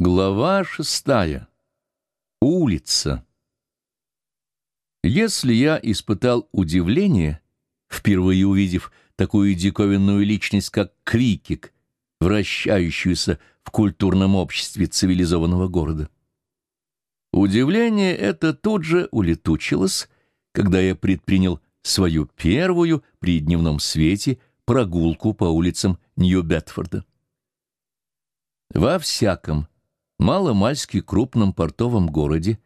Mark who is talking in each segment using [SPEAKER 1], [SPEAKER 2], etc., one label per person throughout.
[SPEAKER 1] Глава шестая. Улица. Если я испытал удивление, впервые увидев такую диковинную личность, как Крикик, вращающуюся в культурном обществе цивилизованного города, удивление это тут же улетучилось, когда я предпринял свою первую при дневном свете прогулку по улицам Нью-Бетфорда. Во всяком маломальски крупном портовом городе,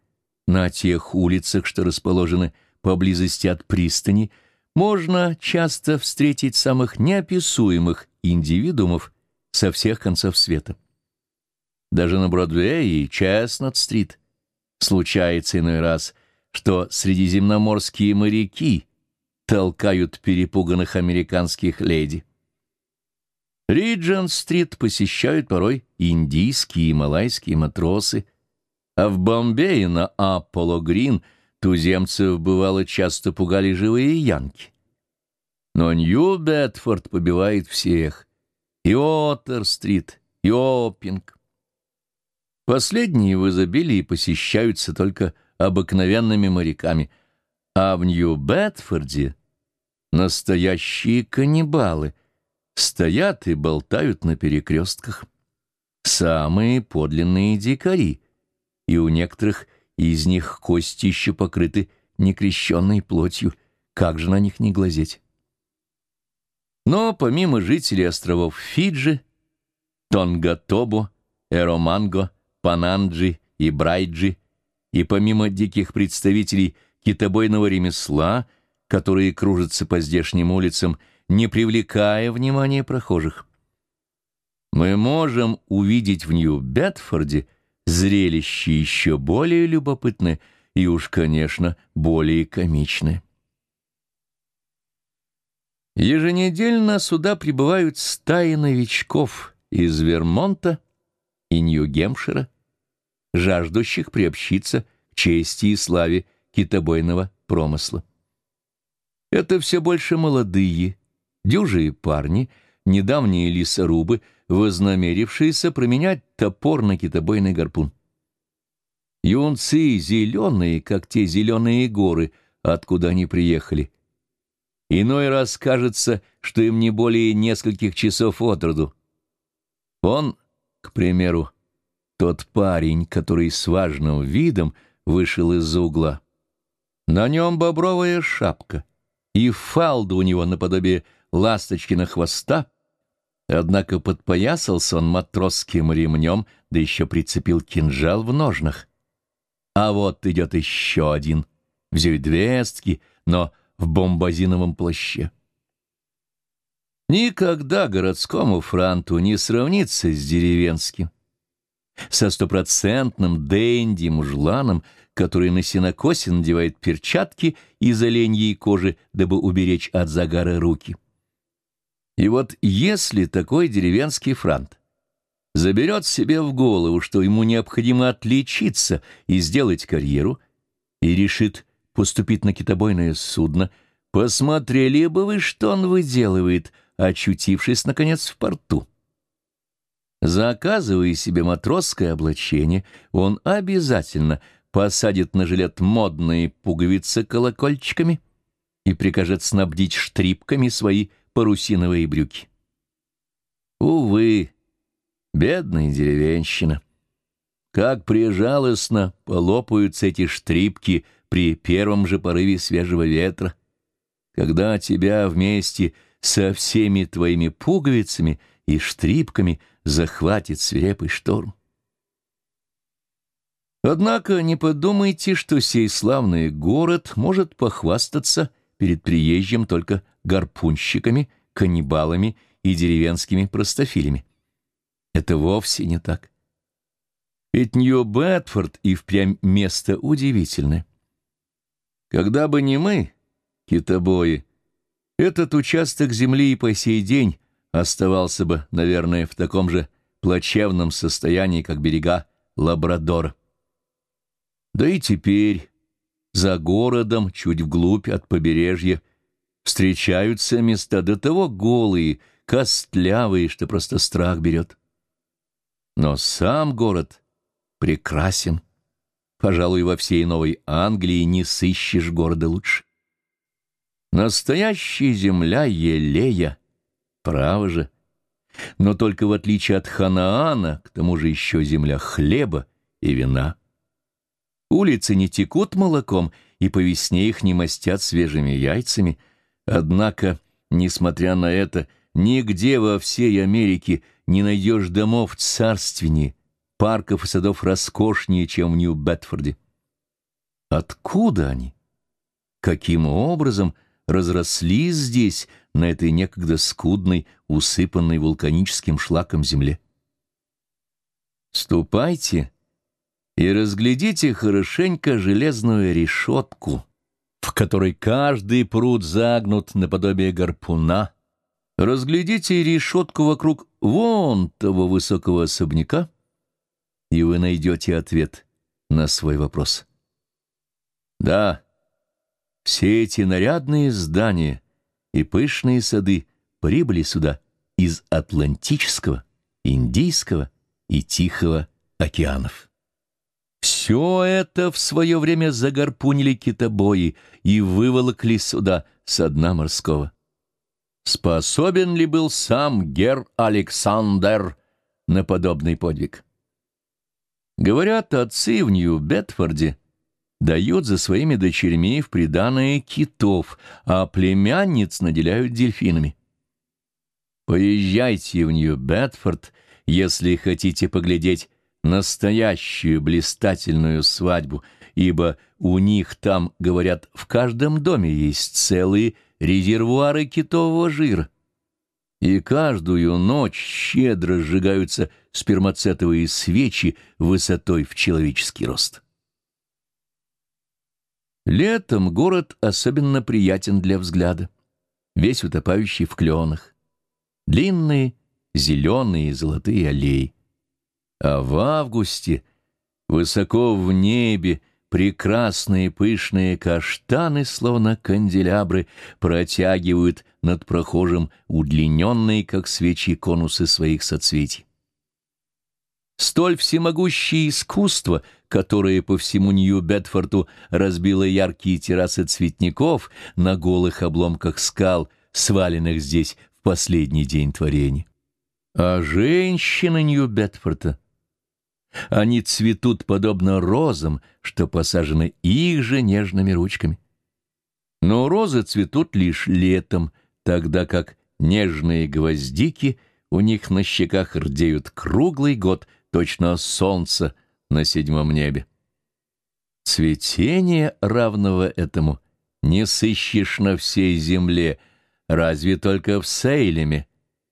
[SPEAKER 1] на тех улицах, что расположены поблизости от пристани, можно часто встретить самых неописуемых индивидуумов со всех концов света. Даже на Бродвее и Честнот-стрит случается иной раз, что средиземноморские моряки толкают перепуганных американских леди. Риджент-стрит посещают порой индийские и малайские матросы, а в Бомбее на Аполло-Грин туземцев бывало часто пугали живые янки. Но Нью-Бетфорд побивает всех. И Оттер-стрит, и Оппинг. Последние в изобилии посещаются только обыкновенными моряками, а в Нью-Бетфорде настоящие каннибалы — стоят и болтают на перекрестках. Самые подлинные дикари, и у некоторых из них кости еще покрыты некрещенной плотью, как же на них не глазеть? Но помимо жителей островов Фиджи, Тонгатобо, Эроманго, Пананджи и Брайджи, и помимо диких представителей китобойного ремесла, которые кружатся по здешним улицам не привлекая внимания прохожих. Мы можем увидеть в Нью-Бетфорде зрелище еще более любопытное и уж, конечно, более комичное. Еженедельно сюда прибывают стаи новичков из Вермонта и Нью-Гемпшира, жаждущих приобщиться к чести и славе китобойного промысла. Это все больше молодые, Дюжие парни, недавние лесорубы, вознамерившиеся променять топор на китобойный гарпун. Юнцы зеленые, как те зеленые горы, откуда они приехали. Иной раз кажется, что им не более нескольких часов от роду. Он, к примеру, тот парень, который с важным видом вышел из-за угла. На нем бобровая шапка, и фалда у него наподобие ласточкина хвоста, однако подпоясался он матросским ремнем, да еще прицепил кинжал в ножнах. А вот идет еще один, в зюйдвестке, но в бомбазиновом плаще. Никогда городскому франту не сравнится с деревенским, со стопроцентным денди-мужланом, который на сенокосе надевает перчатки из оленьей кожи, дабы уберечь от загара руки. И вот если такой деревенский франт заберет себе в голову, что ему необходимо отличиться и сделать карьеру, и решит поступить на китобойное судно, посмотрели бы вы, что он выделывает, очутившись, наконец, в порту. Заказывая себе матросское облачение, он обязательно посадит на жилет модные пуговицы колокольчиками и прикажет снабдить штрипками свои парусиновые брюки. Увы, бедная деревенщина. Как прижалостно полопаются эти штрипки при первом же порыве свежего ветра, когда тебя вместе со всеми твоими пуговицами и штрипками захватит свирепый шторм. Однако не подумайте, что сей славный город может похвастаться перед приезжим только гарпунщиками, каннибалами и деревенскими простофилями. Это вовсе не так. Ведь Нью-Бетфорд и впрямь место удивительное. Когда бы не мы, китобои, этот участок земли и по сей день оставался бы, наверное, в таком же плачевном состоянии, как берега Лабрадора. Да и теперь, за городом, чуть вглубь от побережья, Встречаются места до того голые, костлявые, что просто страх берет. Но сам город прекрасен. Пожалуй, во всей Новой Англии не сыщешь города лучше. Настоящая земля Елея, право же, но только в отличие от Ханаана, к тому же еще земля хлеба и вина. Улицы не текут молоком, и по весне их не мастят свежими яйцами, однако, несмотря на это, нигде во всей Америке не найдешь домов царственнее, парков и садов роскошнее, чем в Нью-Бетфорде. Откуда они? Каким образом разрослись здесь, на этой некогда скудной, усыпанной вулканическим шлаком земле? Ступайте и разглядите хорошенько железную решетку, в которой каждый пруд загнут наподобие гарпуна. Разглядите решетку вокруг вон того высокого особняка, и вы найдете ответ на свой вопрос. Да, все эти нарядные здания и пышные сады прибыли сюда из Атлантического, Индийского и Тихого океанов. Все это в свое время загорпунили китобои и выволокли сюда со дна морского. Способен ли был сам Гер Александр на подобный подвиг? Говорят, отцы в Нью-Бетфорде дают за своими дочерьми в приданое китов, а племянниц наделяют дельфинами. Поезжайте в Нью-Бетфорд, если хотите поглядеть настоящую блистательную свадьбу, ибо у них там, говорят, в каждом доме есть целые резервуары китового жира. И каждую ночь щедро сжигаются спермацетовые свечи высотой в человеческий рост. Летом город особенно приятен для взгляда, весь утопающий в кленах. Длинные, зеленые, золотые аллеи. А в августе, высоко в небе, прекрасные пышные каштаны, словно канделябры, протягивают над прохожим удлиненные, как свечи, конусы своих соцветий. Столь всемогущее искусство, которое по всему Нью-Бетфорту разбило яркие террасы цветников на голых обломках скал, сваленных здесь в последний день творения. А женщины Нью-Бетфорта они цветут подобно розам, что посажены их же нежными ручками. Но розы цветут лишь летом, тогда как нежные гвоздики у них на щеках рдеют круглый год, точно солнце на седьмом небе. Цветение равного этому не сыщешь на всей земле, разве только в Сейлеме,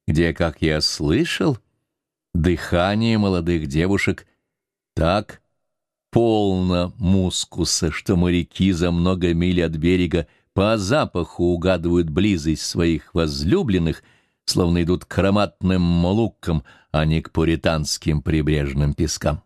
[SPEAKER 1] где, как я слышал, дыхание молодых девушек так полно мускуса, что моряки за много миль от берега по запаху угадывают близость своих возлюбленных, словно идут к ароматным молуккам, а не к пуританским прибрежным пескам.